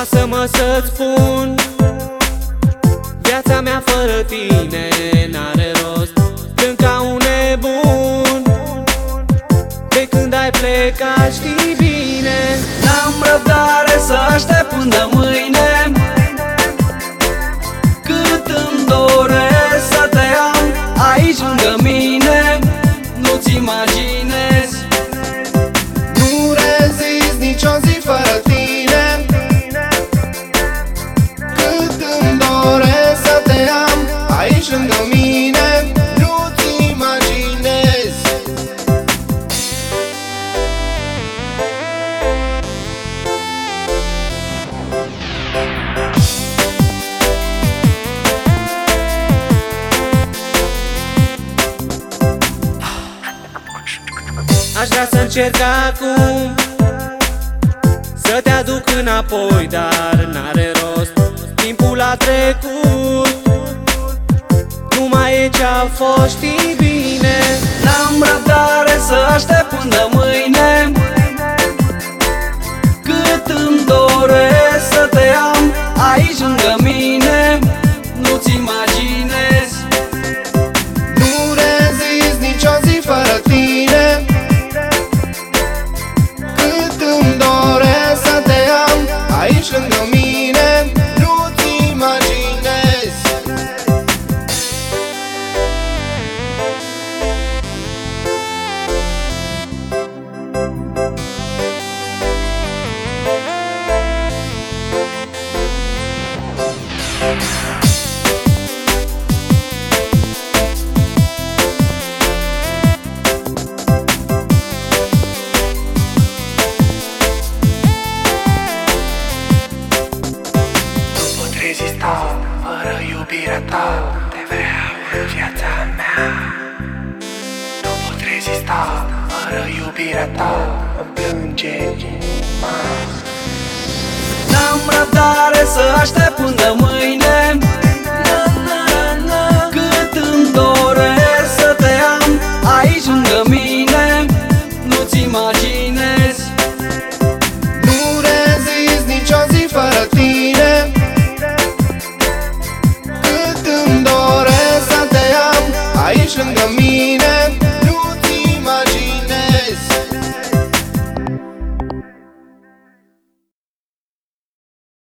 Lasă-mă să-ți spun Viața mea fără tine n-are rost. Când ca un nebun De când ai plecat știi bine. N-am răbdare să aștept până mâine Aș vrea să încerc acum Să te aduc înapoi, dar n-are rost. Timpul a trecut Nu mai e ce-a fost, știi bine iubirea ta Te vreau în viața mea. Nu pot rezista fără iubirea ta Îmi plânge inima. N-am răbdare să aștept până Sangami